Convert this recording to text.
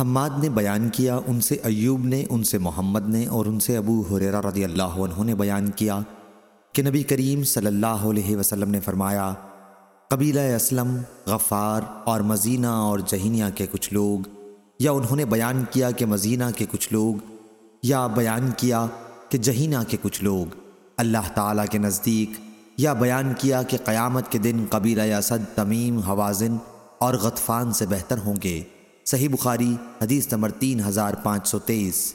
حماد نے بیان کیا، ان سے ایوب نے، ان سے محمد نے اور ان سے ابو حریرہ رضی اللہ عنہ نے بیان کیا کہ نبی کریم صلی اللہ علیہ وسلم نے فرمایا، قبیلہ اسلم، غفار اور مزینہ اور جہینیہ کے کچھ لوگ، یا انہوں نے بیان کیا کہ مزینہ کے کچھ لوگ، یا بیان کیا کہ جہینہ کے کچھ لوگ۔ اللہ تعالیٰ کے نزدیک، یا بیان کیا کہ قیامت کے دن قبیلہ اسد، تمیم ہوازن اور غطفان سے بہتر ہوں گے۔ صحیح بخاری غطفان سے تین ہزار پانچ سو بخاری